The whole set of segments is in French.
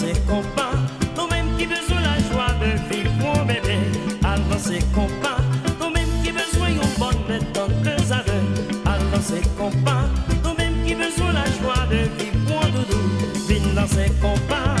danser compas, nous-mêmes qui besoin la joie de vivre mon bébé. Al danser compas, nous-mêmes qui besoin une bonne dans deux. Al danser compas, nous-mêmes qui besoin la joie de vivre mon doudou. Viens danser compas.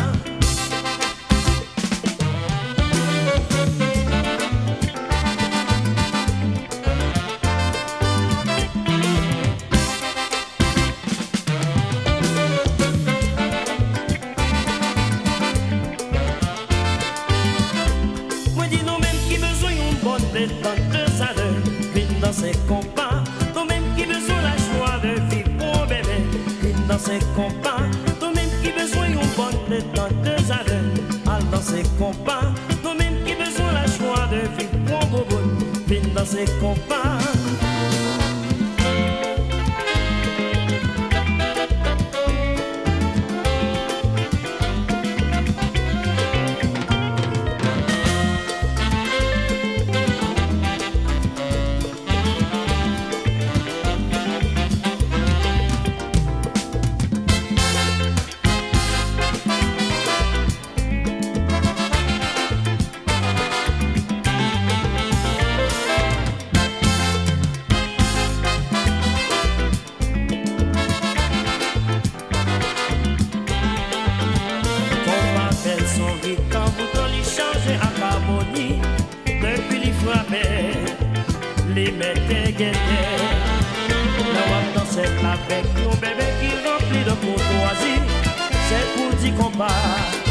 Dans ces compas Nous même qui besoin une bonne détente de saveur Al dans ces compas Nous même qui besoin la joie de vivre. Pour bobo Vite dans ces compas en harmonie. Depuis l'y frapper, l'y mettait guettait Là on danser avec nos bébés qui remplis de courtoisie. C'est pour dire qu'on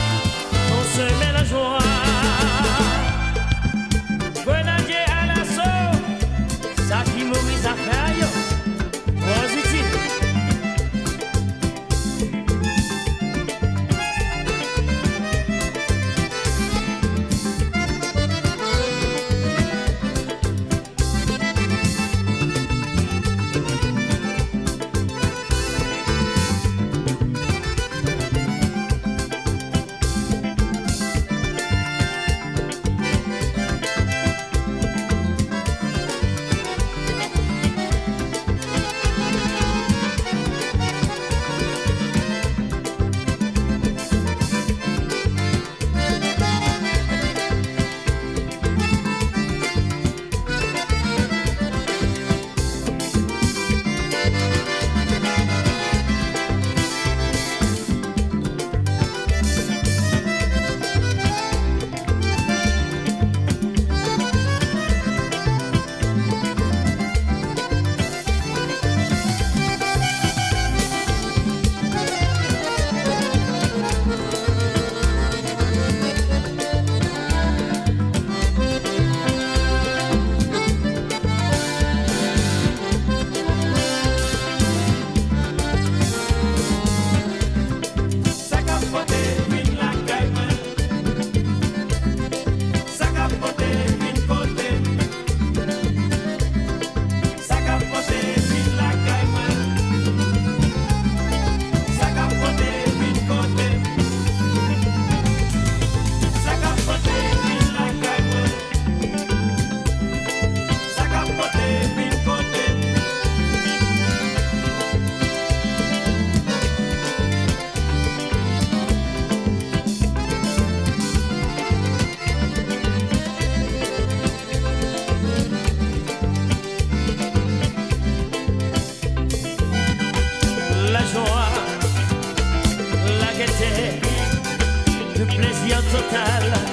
total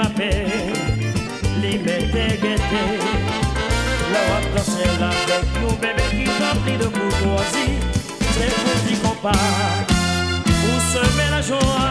Frapper, les mettez guetté. La wap danser avec nous, bébé qui rempli de pour dire qu'on part, pour semer la joie.